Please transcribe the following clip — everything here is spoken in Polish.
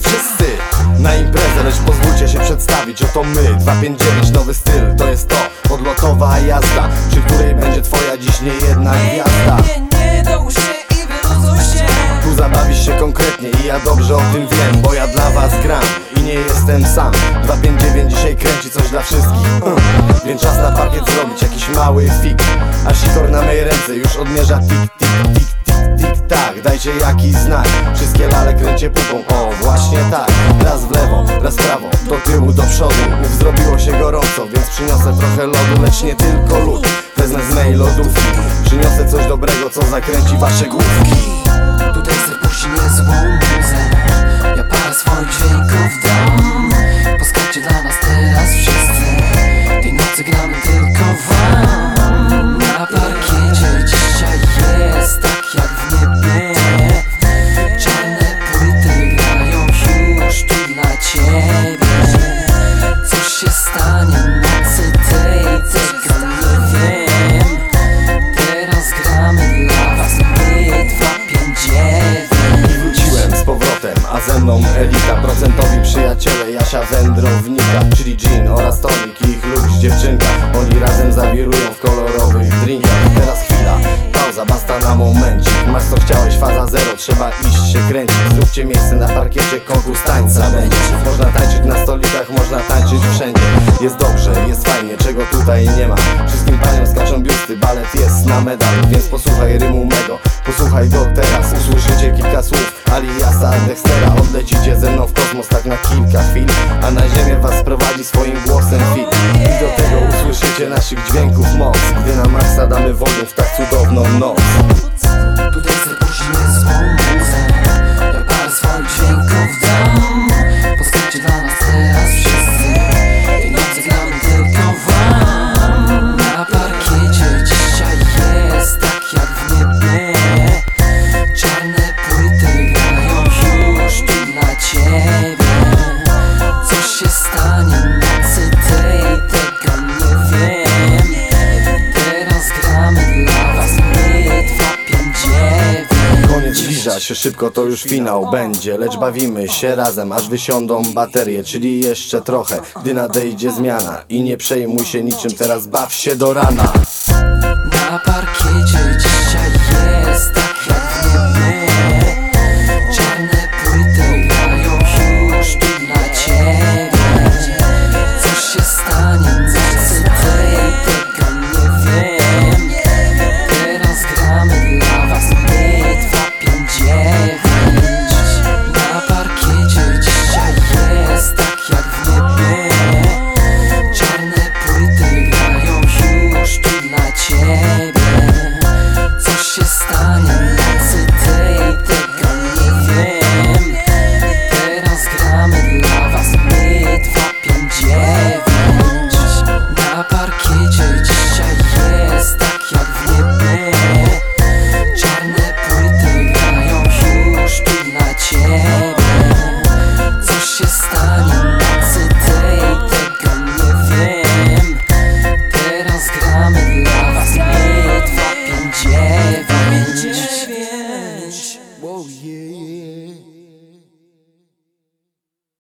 Wszyscy na imprezę, lecz pozwólcie się przedstawić. Oto my, 259, nowy styl. To jest to, odlotowa jazda. Przy której będzie twoja dziś nie jedna gwiazda. Tu zabawisz się konkretnie i ja dobrze o tym wiem Bo ja dla was gram i nie jestem sam. 259 dzisiaj kręci coś dla wszystkich. Hmm. Więc czas na parkiet zrobić jakiś mały fik. A sikor na mej ręce już odmierza tik, tik, tik, tik, tik, tak. Dajcie jakiś znak, wszystkie lalek w prawo Do tyłu, do przodu, ów zrobiło się gorąco Więc przyniosę trochę lodu, lecz nie tylko lód. Wezmę z mej lodówki Przyniosę coś dobrego, co zakręci wasze główki. Tutaj se puści niezłą muzę ze mną Elita Procentowi przyjaciele Jasia Wędrownika Czyli Jean oraz Tonik ich lub dziewczynka. Oni razem zawirują w kolorowych drinkach. Teraz chwila, pauza, basta na momencik. Masz co chciałeś, faza zero, trzeba iść się kręcić. Zróbcie miejsce na parkiecie, konkurs tańca będzie. Można tańczyć na stolikach, można tańczyć wszędzie. Jest dobrze, jest fajnie, czego tutaj nie ma. Wszystkim paniom skaczą biusty, balet jest na medal Więc posłuchaj rymu mego, posłuchaj go teraz Usłyszycie kilka słów. Aliasa Dextera Odlecicie ze mną w kosmos tak na kilka chwil. A na ziemię was sprowadzi swoim głosem fit. I do tego usłyszycie naszych dźwięków moc. Gdy na maksa damy wodę w tak cudowną noc Zbliża się szybko, to już finał będzie. Lecz bawimy się razem, aż wysiądą baterie Czyli jeszcze trochę, gdy nadejdzie zmiana. I nie przejmuj się niczym, teraz baw się do rana